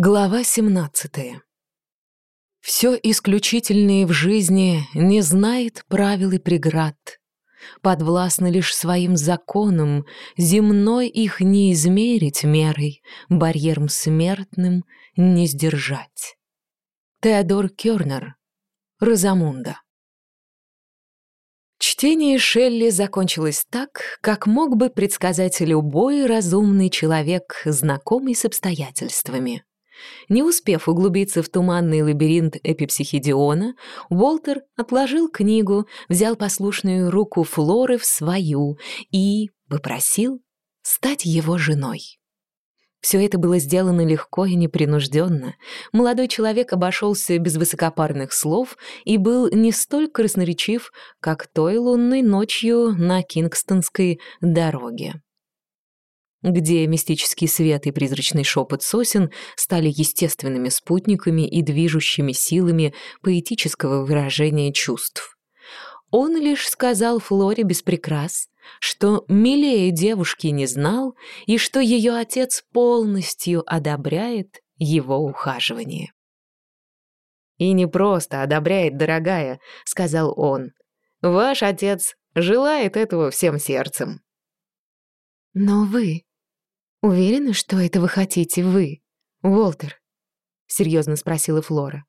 Глава 17. Все исключительное в жизни не знает правил и преград. Подвластно лишь своим законам, земной их не измерить мерой, барьером смертным не сдержать. Теодор Кёрнер. Розамунда. Чтение Шелли закончилось так, как мог бы предсказать любой разумный человек, знакомый с обстоятельствами. Не успев углубиться в туманный лабиринт эпипсихидиона, Уолтер отложил книгу, взял послушную руку Флоры в свою и попросил стать его женой. Все это было сделано легко и непринужденно. Молодой человек обошелся без высокопарных слов и был не столь красноречив, как той лунной ночью на Кингстонской дороге где мистический свет и призрачный шепот сосен стали естественными спутниками и движущими силами поэтического выражения чувств. Он лишь сказал Флоре без прикрас, что милее девушки не знал и что ее отец полностью одобряет его ухаживание. «И не просто одобряет, дорогая», — сказал он. «Ваш отец желает этого всем сердцем». «Но вы «Уверены, что это вы хотите вы, Уолтер?» — серьезно спросила Флора.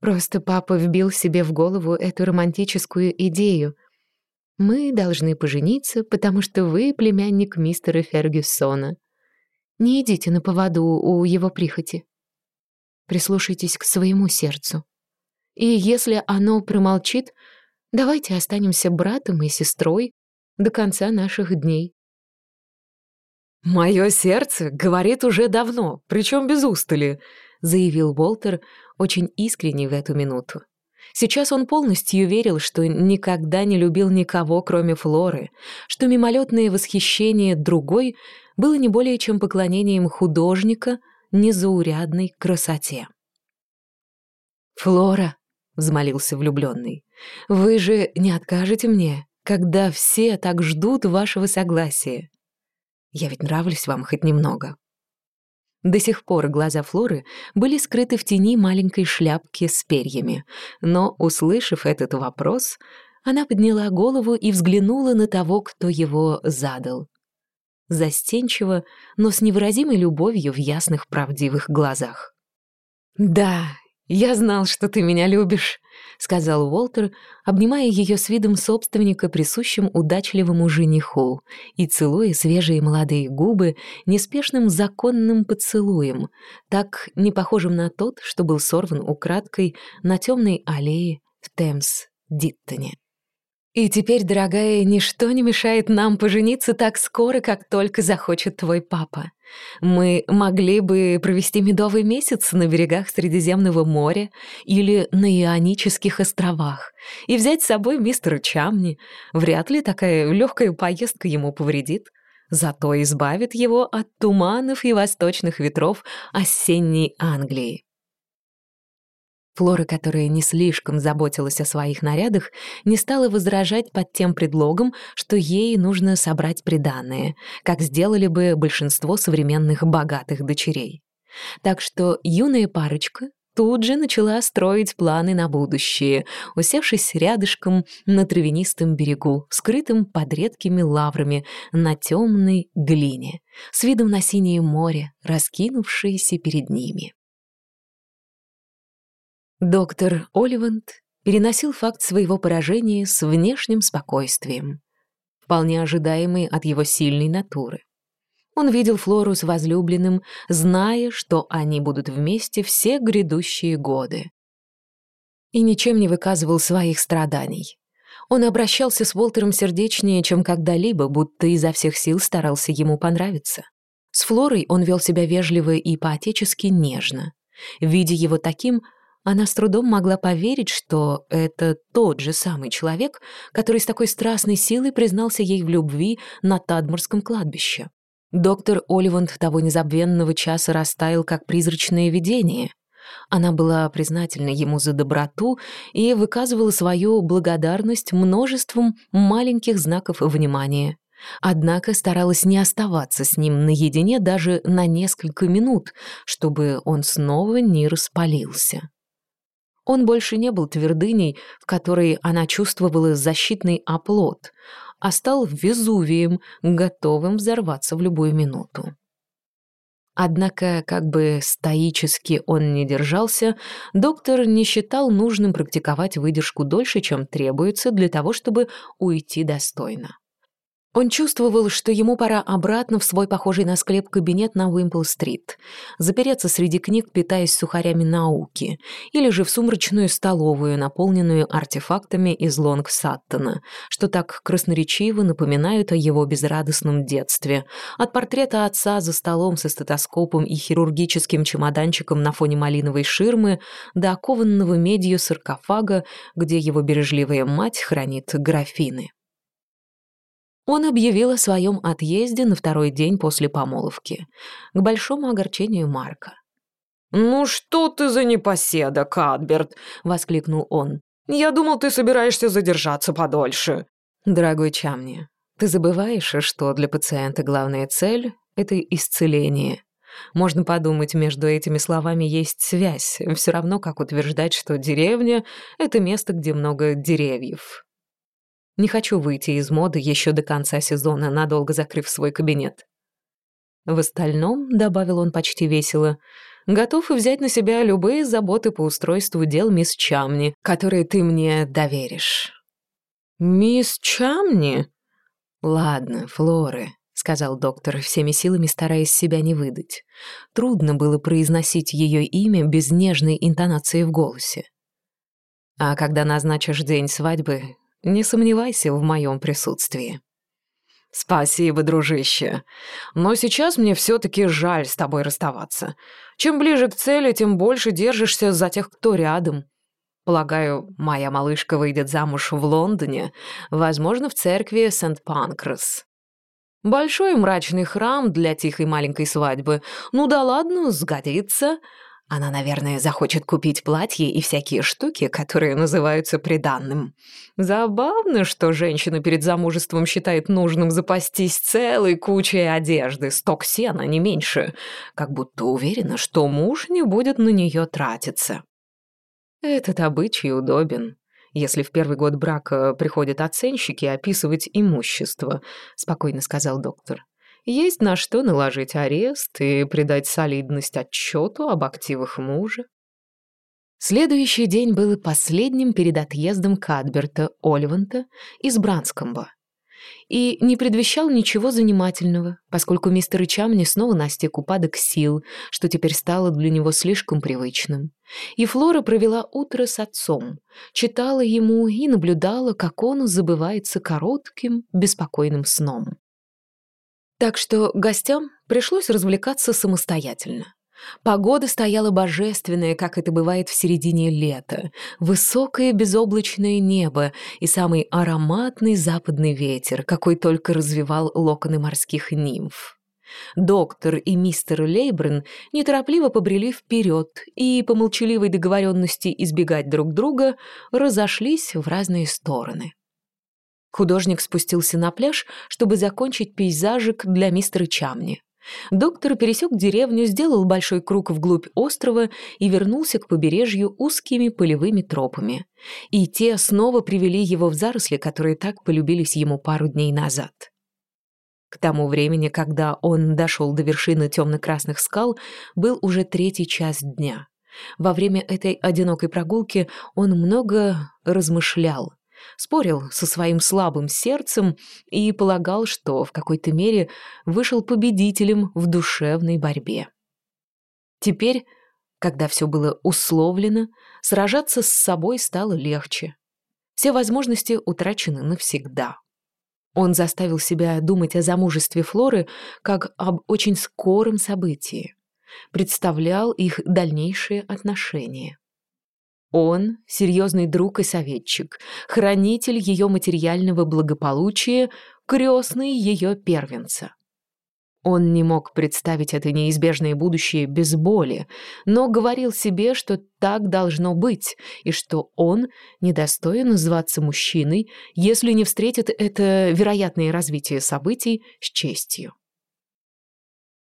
«Просто папа вбил себе в голову эту романтическую идею. Мы должны пожениться, потому что вы племянник мистера Фергюсона. Не идите на поводу у его прихоти. Прислушайтесь к своему сердцу. И если оно промолчит, давайте останемся братом и сестрой до конца наших дней. «Мое сердце говорит уже давно, причем без устали», — заявил Уолтер, очень искренне в эту минуту. Сейчас он полностью верил, что никогда не любил никого, кроме Флоры, что мимолетное восхищение другой было не более чем поклонением художника незаурядной красоте. «Флора», — взмолился влюбленный, — «вы же не откажете мне, когда все так ждут вашего согласия?» Я ведь нравлюсь вам хоть немного». До сих пор глаза Флоры были скрыты в тени маленькой шляпки с перьями, но, услышав этот вопрос, она подняла голову и взглянула на того, кто его задал. Застенчиво, но с невыразимой любовью в ясных правдивых глазах. «Да, я знал, что ты меня любишь», — сказал Уолтер, обнимая ее с видом собственника, присущим удачливому жениху, и целуя свежие молодые губы неспешным законным поцелуем, так не похожим на тот, что был сорван украдкой на темной аллее в Темс-Диттоне. И теперь, дорогая, ничто не мешает нам пожениться так скоро, как только захочет твой папа. Мы могли бы провести медовый месяц на берегах Средиземного моря или на Ионических островах и взять с собой мистера Чамни. Вряд ли такая легкая поездка ему повредит. Зато избавит его от туманов и восточных ветров осенней Англии. Флора, которая не слишком заботилась о своих нарядах, не стала возражать под тем предлогом, что ей нужно собрать приданое, как сделали бы большинство современных богатых дочерей. Так что юная парочка тут же начала строить планы на будущее, усевшись рядышком на травянистом берегу, скрытым под редкими лаврами на темной глине, с видом на синее море, раскинувшееся перед ними. Доктор Оливанд переносил факт своего поражения с внешним спокойствием, вполне ожидаемый от его сильной натуры. Он видел Флору с возлюбленным, зная, что они будут вместе все грядущие годы. И ничем не выказывал своих страданий. Он обращался с Волтером сердечнее, чем когда-либо, будто изо всех сил старался ему понравиться. С Флорой он вел себя вежливо и по-отечески нежно. Видя его таким, она с трудом могла поверить, что это тот же самый человек, который с такой страстной силой признался ей в любви на Тадморском кладбище. Доктор Оливанд того незабвенного часа растаял, как призрачное видение. Она была признательна ему за доброту и выказывала свою благодарность множеством маленьких знаков внимания. Однако старалась не оставаться с ним наедине даже на несколько минут, чтобы он снова не распалился. Он больше не был твердыней, в которой она чувствовала защитный оплот, а стал Везувием, готовым взорваться в любую минуту. Однако, как бы стоически он не держался, доктор не считал нужным практиковать выдержку дольше, чем требуется для того, чтобы уйти достойно. Он чувствовал, что ему пора обратно в свой похожий на склеп кабинет на Уимпл-стрит, запереться среди книг, питаясь сухарями науки, или же в сумрачную столовую, наполненную артефактами из Лонг-Саттона, что так красноречиво напоминают о его безрадостном детстве, от портрета отца за столом со стетоскопом и хирургическим чемоданчиком на фоне малиновой ширмы до окованного медью саркофага, где его бережливая мать хранит графины он объявил о своем отъезде на второй день после помолвки, к большому огорчению Марка. «Ну что ты за непоседа, Кадберт!» — воскликнул он. «Я думал, ты собираешься задержаться подольше». «Дорогой Чамни, ты забываешь, что для пациента главная цель — это исцеление. Можно подумать, между этими словами есть связь, все равно как утверждать, что деревня — это место, где много деревьев. Не хочу выйти из моды еще до конца сезона, надолго закрыв свой кабинет. В остальном, добавил он почти весело, готов взять на себя любые заботы по устройству дел мисс Чамни, которые ты мне доверишь. Мисс Чамни? Ладно, Флоры, сказал доктор, всеми силами стараясь себя не выдать. Трудно было произносить ее имя без нежной интонации в голосе. А когда назначишь день свадьбы, не сомневайся в моем присутствии». «Спасибо, дружище. Но сейчас мне все-таки жаль с тобой расставаться. Чем ближе к цели, тем больше держишься за тех, кто рядом. Полагаю, моя малышка выйдет замуж в Лондоне, возможно, в церкви Сент-Панкрас. Большой мрачный храм для тихой маленькой свадьбы. Ну да ладно, сгодится. Она, наверное, захочет купить платье и всякие штуки, которые называются приданным. Забавно, что женщина перед замужеством считает нужным запастись целой кучей одежды, сток сена, не меньше, как будто уверена, что муж не будет на нее тратиться. Этот обычай удобен. Если в первый год брака приходят оценщики описывать имущество, спокойно сказал доктор. Есть на что наложить арест и придать солидность отчету об активах мужа. Следующий день был последним перед отъездом Кадберта Оливанта из Бранскомба и не предвещал ничего занимательного, поскольку мистер Чамни снова настиг упадок сил, что теперь стало для него слишком привычным. И Флора провела утро с отцом, читала ему и наблюдала, как он забывается коротким, беспокойным сном. Так что гостям пришлось развлекаться самостоятельно. Погода стояла божественная, как это бывает в середине лета. Высокое безоблачное небо и самый ароматный западный ветер, какой только развивал локоны морских нимф. Доктор и мистер Лейбрен неторопливо побрели вперед и, по молчаливой договоренности избегать друг друга, разошлись в разные стороны. Художник спустился на пляж, чтобы закончить пейзажик для мистера Чамни. Доктор пересек деревню, сделал большой круг вглубь острова и вернулся к побережью узкими полевыми тропами. И те снова привели его в заросли, которые так полюбились ему пару дней назад. К тому времени, когда он дошел до вершины темно-красных скал, был уже третий час дня. Во время этой одинокой прогулки он много размышлял, спорил со своим слабым сердцем и полагал, что в какой-то мере вышел победителем в душевной борьбе. Теперь, когда все было условлено, сражаться с собой стало легче. Все возможности утрачены навсегда. Он заставил себя думать о замужестве Флоры как об очень скором событии, представлял их дальнейшие отношения. Он — серьезный друг и советчик, хранитель ее материального благополучия, крестный ее первенца. Он не мог представить это неизбежное будущее без боли, но говорил себе, что так должно быть, и что он недостоин называться мужчиной, если не встретит это вероятное развитие событий с честью.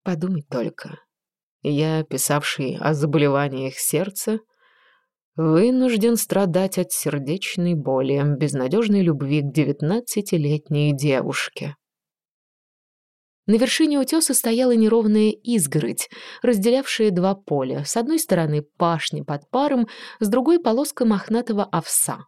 Подумать только. Я, писавший о заболеваниях сердца, вынужден страдать от сердечной боли, безнадежной любви к девятнадцатилетней девушке. На вершине утеса стояла неровная изгородь, разделявшая два поля. С одной стороны пашня под паром, с другой полоска мохнатого овса.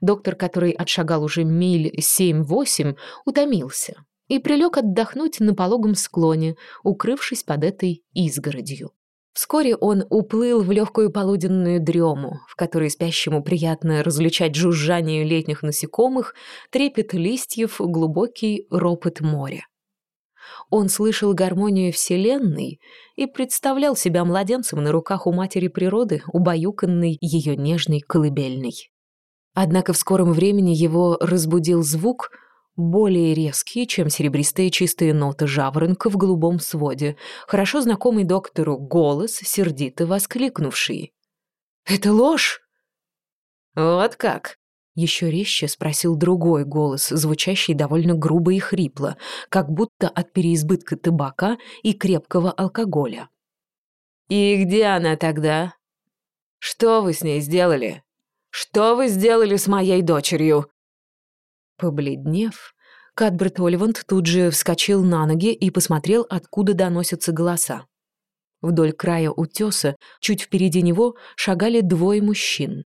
Доктор, который отшагал уже миль семь-восемь, утомился и прилег отдохнуть на пологом склоне, укрывшись под этой изгородью. Вскоре он уплыл в легкую полуденную дрему, в которой спящему приятно различать жужжание летних насекомых, трепет листьев, глубокий ропот моря. Он слышал гармонию Вселенной и представлял себя младенцем на руках у матери природы, убаюканной ее нежной колыбельной. Однако в скором времени его разбудил звук, более резкий, чем серебристые чистые ноты жаворонка в голубом своде, хорошо знакомый доктору голос, сердито воскликнувший. «Это ложь!» «Вот как!» Еще резче спросил другой голос, звучащий довольно грубо и хрипло, как будто от переизбытка табака и крепкого алкоголя. «И где она тогда? Что вы с ней сделали? Что вы сделали с моей дочерью?» Побледнев, Кадберт Оливанд тут же вскочил на ноги и посмотрел, откуда доносятся голоса. Вдоль края утеса, чуть впереди него, шагали двое мужчин.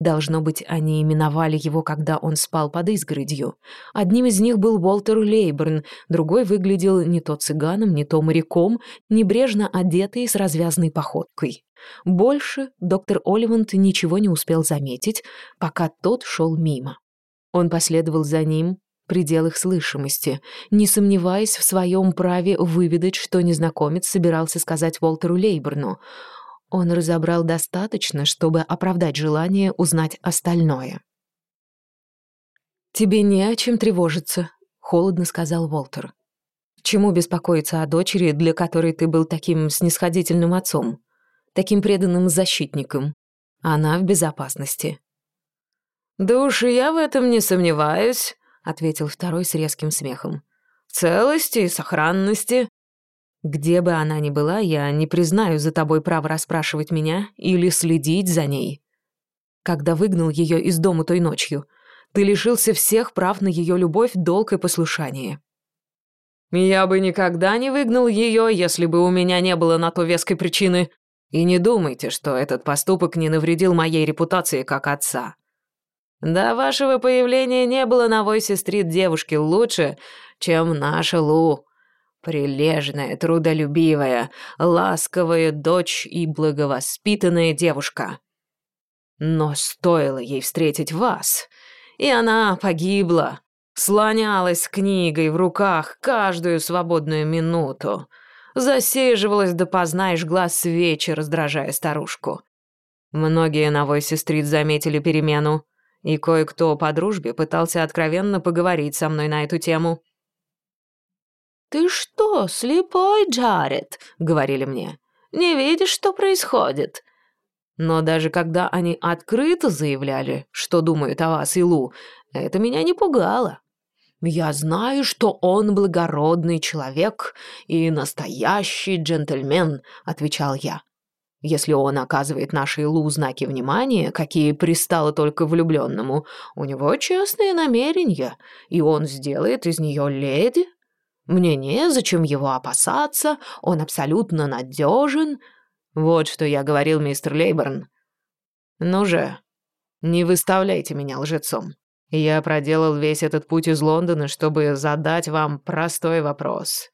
Должно быть, они именовали его, когда он спал под изгородью. Одним из них был Уолтер Лейберн, другой выглядел не то цыганом, не то моряком, небрежно одетый с развязной походкой. Больше доктор Оливант ничего не успел заметить, пока тот шел мимо. Он последовал за ним, в пределах слышимости, не сомневаясь в своем праве выведать, что незнакомец собирался сказать Уолтеру Лейберну — он разобрал достаточно, чтобы оправдать желание узнать остальное. «Тебе не о чем тревожиться», — холодно сказал Волтер. «Чему беспокоиться о дочери, для которой ты был таким снисходительным отцом, таким преданным защитником? Она в безопасности». «Да уж и я в этом не сомневаюсь», — ответил второй с резким смехом. «Целости и сохранности. Где бы она ни была, я не признаю за тобой право расспрашивать меня или следить за ней. Когда выгнал ее из дома той ночью, ты лишился всех прав на ее любовь, долг и послушание. Я бы никогда не выгнал ее, если бы у меня не было на то веской причины. И не думайте, что этот поступок не навредил моей репутации как отца. До вашего появления не было на Войсе-стрит девушки лучше, чем наша Лу. Прилежная, трудолюбивая, ласковая дочь и благовоспитанная девушка. Но стоило ей встретить вас, и она погибла, слонялась книгой в руках каждую свободную минуту, засиживалась допоздна и жгла свечи, раздражая старушку. Многие на Войсе-стрит заметили перемену, и кое-кто по дружбе пытался откровенно поговорить со мной на эту тему. «Ты что, слепой, Джаред?» — говорили мне. «Не видишь, что происходит?» Но даже когда они открыто заявляли, что думают о вас и Лу, это меня не пугало. «Я знаю, что он благородный человек и настоящий джентльмен», — отвечал я. «Если он оказывает нашей Лу знаки внимания, какие пристало только влюбленному, у него честные намерения, и он сделает из нее леди, мне незачем его опасаться, он абсолютно надежен. Вот что я говорил, мистер Лейберн. Ну же, не выставляйте меня лжецом. Я проделал весь этот путь из Лондона, чтобы задать вам простой вопрос.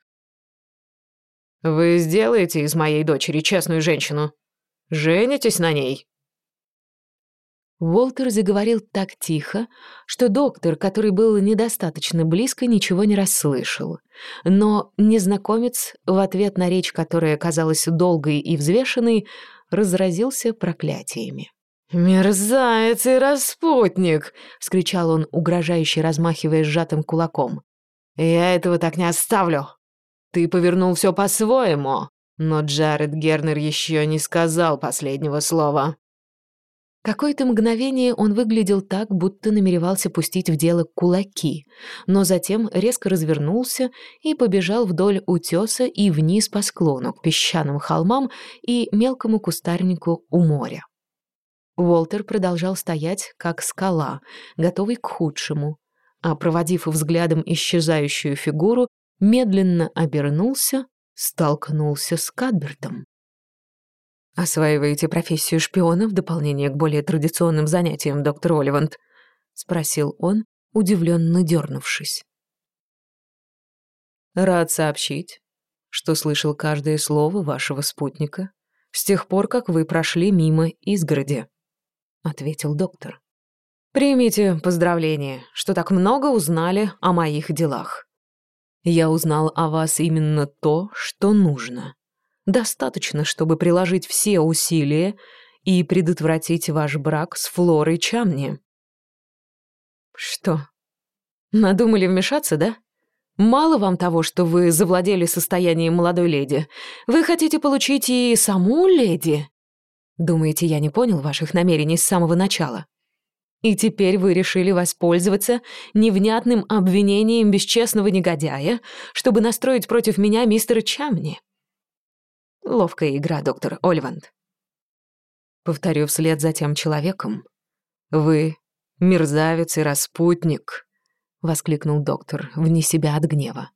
Вы сделаете из моей дочери честную женщину? Женитесь на ней? Уолтер заговорил так тихо, что доктор, который был недостаточно близко, ничего не расслышал. Но незнакомец, в ответ на речь, которая казалась долгой и взвешенной, разразился проклятиями. «Мерзавец и распутник!» — скричал он, угрожающе размахивая сжатым кулаком. «Я этого так не оставлю! Ты повернул все по-своему, но Джаред Гернер еще не сказал последнего слова. Какое-то мгновение он выглядел так, будто намеревался пустить в дело кулаки, но затем резко развернулся и побежал вдоль утеса и вниз по склону к песчаным холмам и мелкому кустарнику у моря. Уолтер продолжал стоять, как скала, готовый к худшему, а, проводив взглядом исчезающую фигуру, медленно обернулся, столкнулся с Кадбертом. «Осваиваете профессию шпиона в дополнение к более традиционным занятиям, доктор Оливант?» — спросил он, удивленно дернувшись. «Рад сообщить, что слышал каждое слово вашего спутника с тех пор, как вы прошли мимо изгороди», — ответил доктор. «Примите поздравление, что так много узнали о моих делах. Я узнал о вас именно то, что нужно. Достаточно, чтобы приложить все усилия и предотвратить ваш брак с Флорой Чамни. Что? Надумали вмешаться, да? Мало вам того, что вы завладели состоянием молодой леди. Вы хотите получить и саму леди? Думаете, я не понял ваших намерений с самого начала? И теперь вы решили воспользоваться невнятным обвинением бесчестного негодяя, чтобы настроить против меня мистера Чамни? Ловкая игра, доктор Ольванд. Повторю вслед за тем человеком. Вы мерзавец и распутник, воскликнул доктор, вне себя от гнева.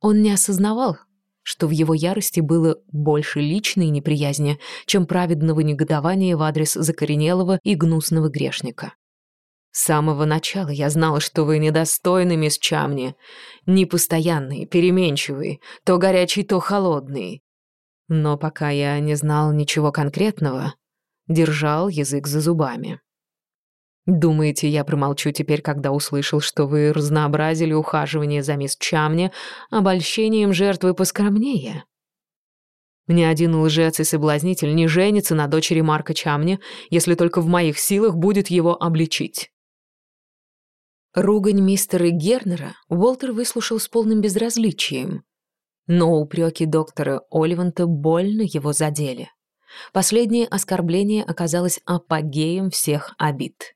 Он не осознавал, что в его ярости было больше личной неприязни, чем праведного негодования в адрес закоренелого и гнусного грешника. С самого начала я знала, что вы недостойны, мисс Чамни, непостоянный, переменчивый, то горячий, то холодный, но пока я не знал ничего конкретного, держал язык за зубами. Думаете, я промолчу теперь, когда услышал, что вы разнообразили ухаживание за мисс Чамни обольщением жертвы поскромнее? Ни один лжец и соблазнитель не женится на дочери Марка Чамни, если только в моих силах будет его обличить. Ругань мистера Гернера Уолтер выслушал с полным безразличием, но упреки доктора Оливанта больно его задели. Последнее оскорбление оказалось апогеем всех обид.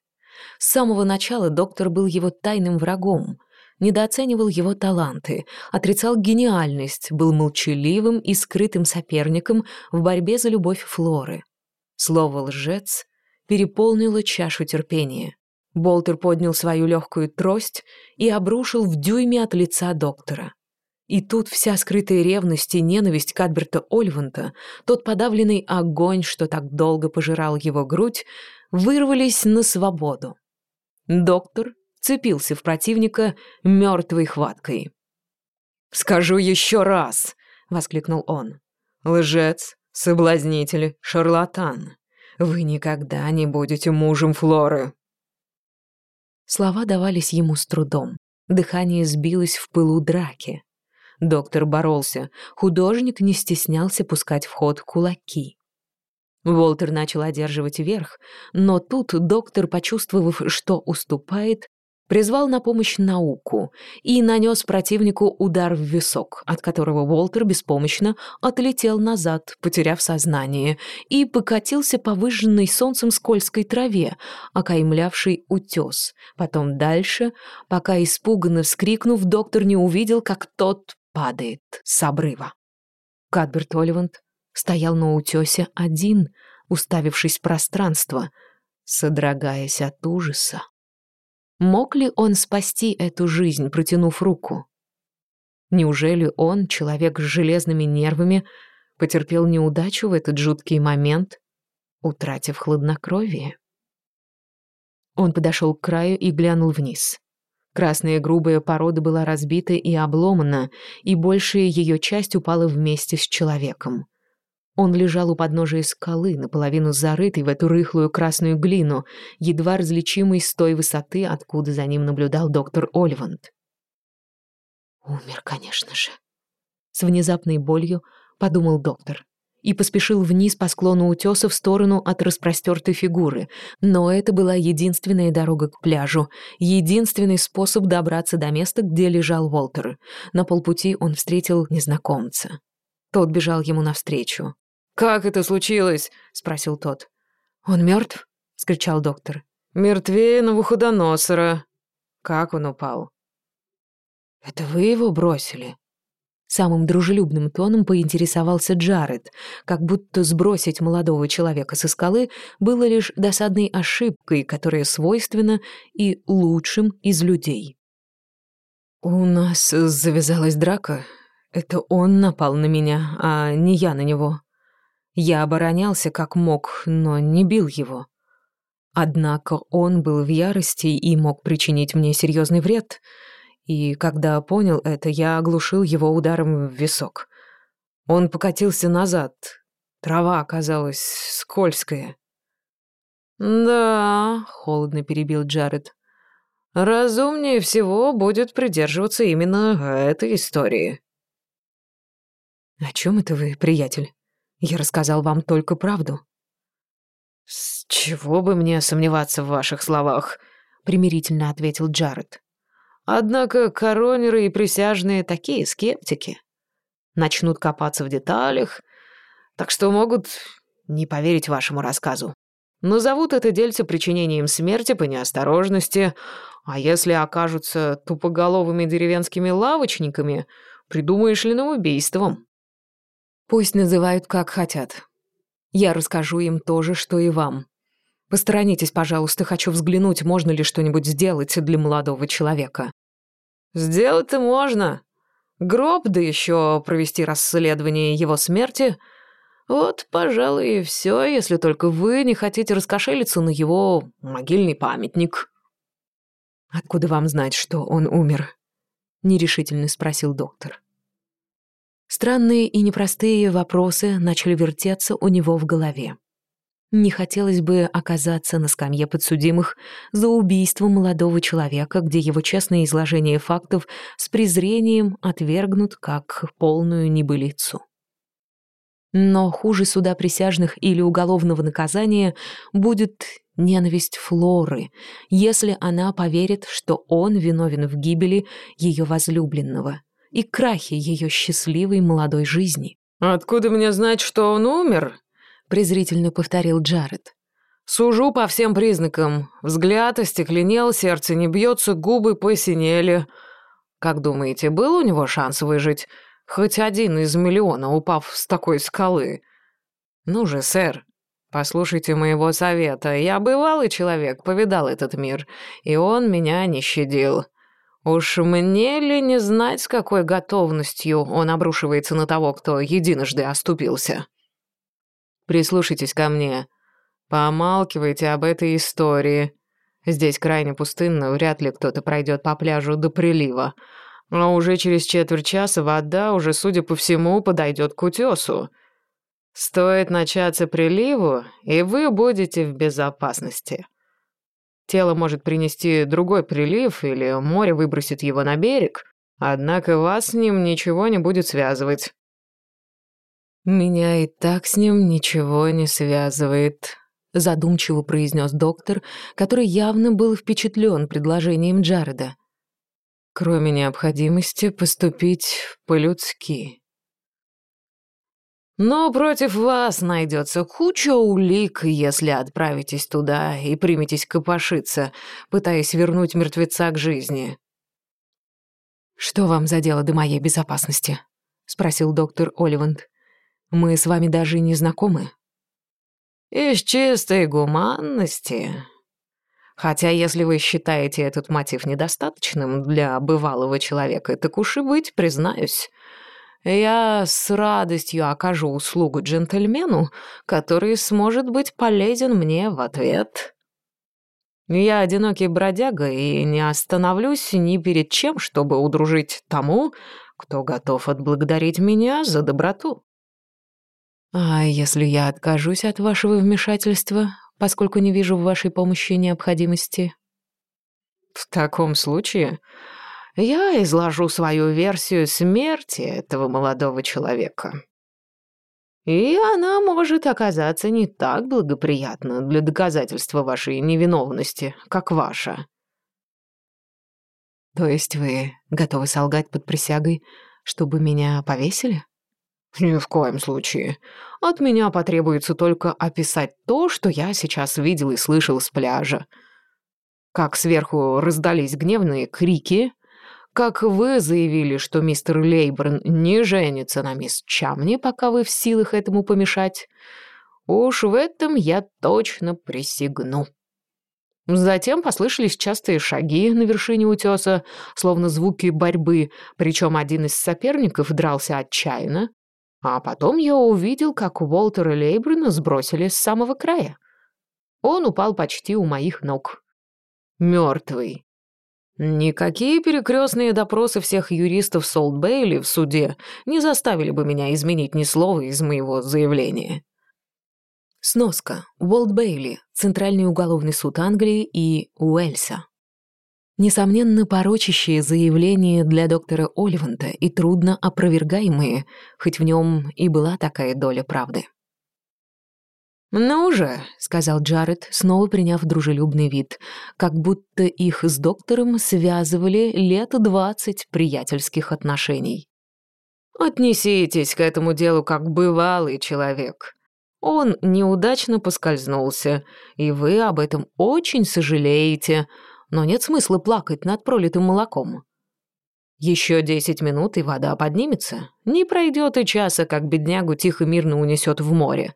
С самого начала доктор был его тайным врагом, недооценивал его таланты, отрицал гениальность, был молчаливым и скрытым соперником в борьбе за любовь Флоры. Слово «лжец» переполнило чашу терпения. Болтер поднял свою легкую трость и обрушил в дюйме от лица доктора. И тут вся скрытая ревность и ненависть Кадберта Ольванта, тот подавленный огонь, что так долго пожирал его грудь, вырвались на свободу. Доктор цепился в противника мертвой хваткой. «Скажу еще раз!» — воскликнул он. «Лжец, соблазнитель, шарлатан. Вы никогда не будете мужем Флоры». Слова давались ему с трудом. Дыхание сбилось в пылу драки. Доктор боролся. Художник не стеснялся пускать в ход кулаки. Волтер начал одерживать верх, но тут доктор, почувствовав, что уступает, призвал на помощь науку и нанес противнику удар в висок, от которого Волтер беспомощно отлетел назад, потеряв сознание, и покатился по выжженной солнцем скользкой траве, окаймлявшей утес. Потом дальше, пока испуганно вскрикнув, доктор не увидел, как тот падает с обрыва. Кадберт Оливанд стоял на утёсе один, уставившись в пространство, содрогаясь от ужаса. Мог ли он спасти эту жизнь, протянув руку? Неужели он, человек с железными нервами, потерпел неудачу в этот жуткий момент, утратив хладнокровие? Он подошел к краю и глянул вниз. Красная грубая порода была разбита и обломана, и большая ее часть упала вместе с человеком. Он лежал у подножия скалы, наполовину зарытый в эту рыхлую красную глину, едва различимый с той высоты, откуда за ним наблюдал доктор Оливанд. Умер, конечно же. С внезапной болью подумал доктор и поспешил вниз по склону утеса в сторону от распростертой фигуры. Но это была единственная дорога к пляжу, единственный способ добраться до места, где лежал Уолтер. На полпути он встретил незнакомца. Тот бежал ему навстречу. «Как это случилось?» — спросил тот. «Он мертв?» — скричал доктор. «Мертвее Навуходоносора». «Как он упал?» «Это вы его бросили?» Самым дружелюбным тоном поинтересовался Джаред, как будто сбросить молодого человека со скалы было лишь досадной ошибкой, которая свойственна и лучшим из людей. «У нас завязалась драка. Это он напал на меня, а не я на него. Я оборонялся как мог, но не бил его. Однако он был в ярости и мог причинить мне серьезный вред — и когда понял это, я оглушил его ударом в висок. Он покатился назад. Трава оказалась скользкая. «Да», — холодно перебил Джаред, — «разумнее всего будет придерживаться именно этой истории». «О чем это вы, приятель? Я рассказал вам только правду». «С чего бы мне сомневаться в ваших словах?» — примирительно ответил Джаред. Однако коронеры и присяжные такие скептики. Начнут копаться в деталях, так что могут не поверить вашему рассказу. Назовут это дельце причинением смерти по неосторожности, а если окажутся тупоголовыми деревенскими лавочниками, придумаешь ли на убийством? Пусть называют как хотят. Я расскажу им то же, что и вам. Посторонитесь, пожалуйста, хочу взглянуть, можно ли что-нибудь сделать для молодого человека. Сделать-то можно. Гроб, да еще провести расследование его смерти. Вот, пожалуй, и все, если только вы не хотите раскошелиться на его могильный памятник. Откуда вам знать, что он умер? Нерешительно спросил доктор. Странные и непростые вопросы начали вертеться у него в голове. Не хотелось бы оказаться на скамье подсудимых за убийство молодого человека, где его честное изложение фактов с презрением отвергнут как полную небылицу. Но хуже суда присяжных или уголовного наказания будет ненависть Флоры, если она поверит, что он виновен в гибели ее возлюбленного и крахе ее счастливой молодой жизни. «Откуда мне знать, что он умер?» — презрительно повторил Джаред. «Сужу по всем признакам. Взгляд остекленел, сердце не бьется, губы посинели. Как думаете, был у него шанс выжить? Хоть один из миллиона, упав с такой скалы? Ну же, сэр, послушайте моего совета. Я бывалый человек, повидал этот мир, и он меня не щадил». Уж мне ли не знать, с какой готовностью он обрушивается на того, кто единожды оступился? Прислушайтесь ко мне. Помалкивайте об этой истории. Здесь крайне пустынно, вряд ли кто-то пройдет по пляжу до прилива. А уже через четверть часа вода уже, судя по всему, подойдет к утесу. Стоит начаться приливу, и вы будете в безопасности. Тело может принести другой прилив, или море выбросит его на берег, однако вас с ним ничего не будет связывать. «Меня и так с ним ничего не связывает», — задумчиво произнес доктор, который явно был впечатлен предложением Джареда. «Кроме необходимости поступить по-людски». «Но против вас найдется куча улик, если отправитесь туда и приметесь копошиться, пытаясь вернуть мертвеца к жизни». «Что вам за дело до моей безопасности?» — спросил доктор Оливанд. Мы с вами даже не знакомы». «Из чистой гуманности. Хотя если вы считаете этот мотив недостаточным для бывалого человека, так уж и быть, признаюсь». Я с радостью окажу услугу джентльмену, который сможет быть полезен мне в ответ. Я одинокий бродяга и не остановлюсь ни перед чем, чтобы удружить тому, кто готов отблагодарить меня за доброту. «А если я откажусь от вашего вмешательства, поскольку не вижу в вашей помощи необходимости?» «В таком случае я изложу свою версию смерти этого молодого человека». И она может оказаться не так благоприятна для доказательства вашей невиновности, как ваша. То есть вы готовы солгать под присягой, чтобы меня повесили? Ни в коем случае. От меня потребуется только описать то, что я сейчас видел и слышал с пляжа. Как сверху раздались гневные крики, как вы заявили, что мистер Лейберн не женится на мисс Чамни, пока вы в силах этому помешать. Уж в этом я точно присягну. Затем послышались частые шаги на вершине утеса, словно звуки борьбы, причем один из соперников дрался отчаянно. А потом я увидел, как Уолтера Лейбрена сбросили с самого края. Он упал почти у моих ног. Мертвый. Никакие перекрестные допросы всех юристов Солт Бейли в суде не заставили бы меня изменить ни слова из моего заявления. Сноска. Уолт Бейли, Центральный уголовный суд Англии и Уэльса. Несомненно, порочащие заявления для доктора Оливанта и трудно опровергаемые, хоть в нем и была такая доля правды. «Ну же», — сказал Джаред, снова приняв дружелюбный вид, как будто их с доктором связывали лет двадцать приятельских отношений. «Отнеситесь к этому делу как бывалый человек. Он неудачно поскользнулся, и вы об этом очень сожалеете, но нет смысла плакать над пролитым молоком. Еще десять минут, и вода поднимется. Не пройдет и часа, как беднягу тихо-мирно унесет в море».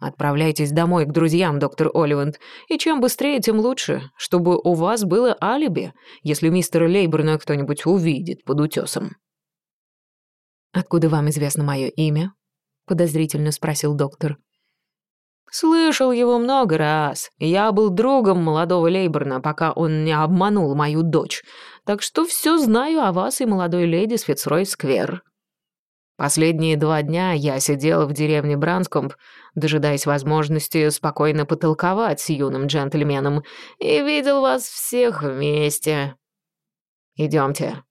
Отправляйтесь домой к друзьям, доктор Оливанд, и чем быстрее, тем лучше, чтобы у вас было алиби, если мистера Лейберна кто-нибудь увидит под утесом. «Откуда вам известно мое имя?» — подозрительно спросил доктор. «Слышал его много раз. Я был другом молодого Лейберна, пока он не обманул мою дочь, так что все знаю о вас и молодой леди с Фицрой-сквер», Последние два дня я сидела в деревне Бранскомп, дожидаясь возможности спокойно потолковать с юным джентльменом, и видел вас всех вместе. Идемте.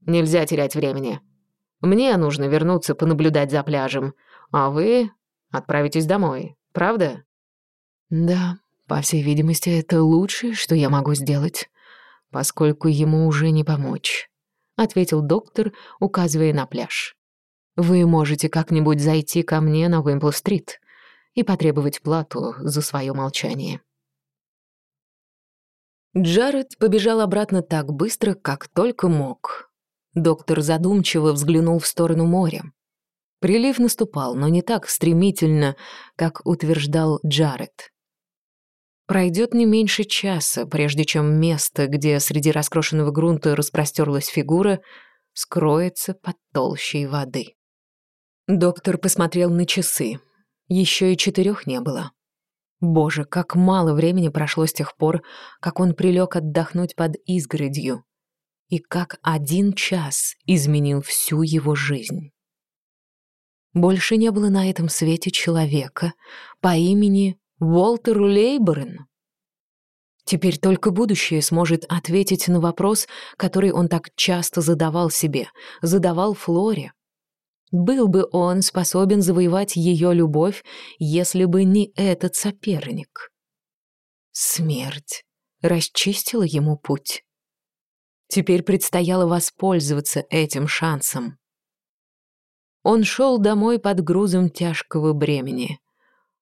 Нельзя терять времени. Мне нужно вернуться понаблюдать за пляжем, а вы отправитесь домой, правда? Да, по всей видимости, это лучшее, что я могу сделать, поскольку ему уже не помочь, ответил доктор, указывая на пляж. Вы можете как-нибудь зайти ко мне на Уимпл-стрит и потребовать плату за свое молчание». Джаред побежал обратно так быстро, как только мог. Доктор задумчиво взглянул в сторону моря. Прилив наступал, но не так стремительно, как утверждал Джаред. Пройдет не меньше часа, прежде чем место, где среди раскрошенного грунта распростерлась фигура, скроется под толщей воды. Доктор посмотрел на часы. Еще и четырех не было. Боже, как мало времени прошло с тех пор, как он прилег отдохнуть под изгородью. И как один час изменил всю его жизнь. Больше не было на этом свете человека по имени Уолтер Лейборен. Теперь только будущее сможет ответить на вопрос, который он так часто задавал себе, задавал Флоре. Был бы он способен завоевать ее любовь, если бы не этот соперник. Смерть расчистила ему путь. Теперь предстояло воспользоваться этим шансом. Он шел домой под грузом тяжкого бремени,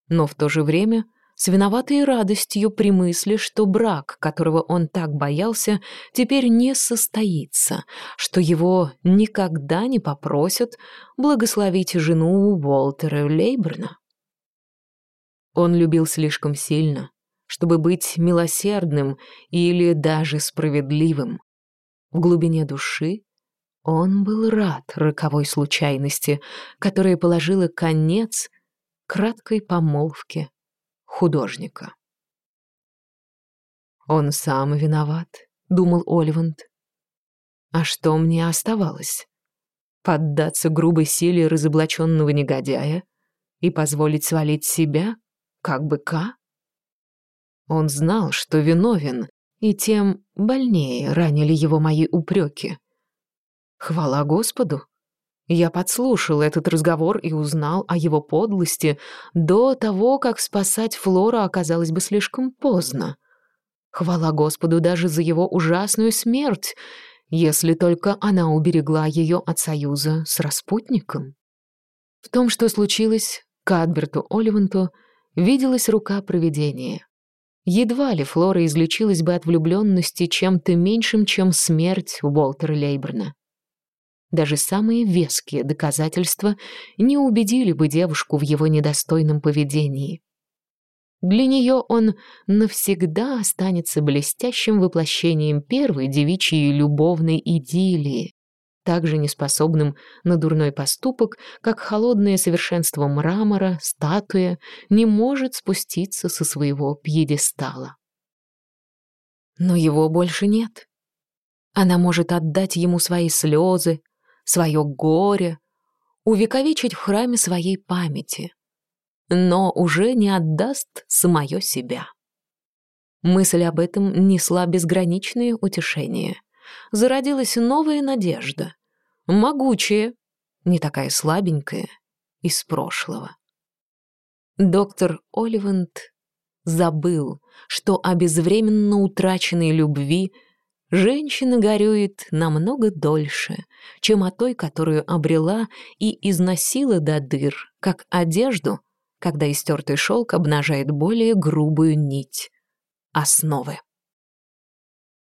но в то же время с виноватой радостью при мысли, что брак, которого он так боялся, теперь не состоится, что его никогда не попросят благословить жену Уолтера Лейберна. Он любил слишком сильно, чтобы быть милосердным или даже справедливым. В глубине души он был рад роковой случайности, которая положила конец краткой помолвке художника. «Он сам виноват», — думал Оливанд. «А что мне оставалось? Поддаться грубой силе разоблаченного негодяя и позволить свалить себя, как быка?» Он знал, что виновен, и тем больнее ранили его мои упреки. Хвала Господу, Я подслушал этот разговор и узнал о его подлости до того, как спасать Флору оказалось бы слишком поздно. Хвала Господу даже за его ужасную смерть, если только она уберегла ее от союза с распутником. В том, что случилось, Кадберту Оливанту виделась рука провидения. Едва ли Флора излечилась бы от влюбленности чем-то меньшим, чем смерть Уолтера Лейберна. Даже самые веские доказательства не убедили бы девушку в его недостойном поведении. Для нее он навсегда останется блестящим воплощением первой девичьей любовной идиллии, также неспособным на дурной поступок, как холодное совершенство мрамора, статуя, не может спуститься со своего пьедестала. Но его больше нет. Она может отдать ему свои слезы, свое горе, увековечить в храме своей памяти, но уже не отдаст самое себя. Мысль об этом несла безграничное утешение. Зародилась новая надежда, могучая, не такая слабенькая, из прошлого. Доктор Оливанд забыл, что о безвременно утраченной любви женщина горюет намного дольше, чем о той, которую обрела и износила до дыр, как одежду, когда истертый шелк обнажает более грубую нить основы.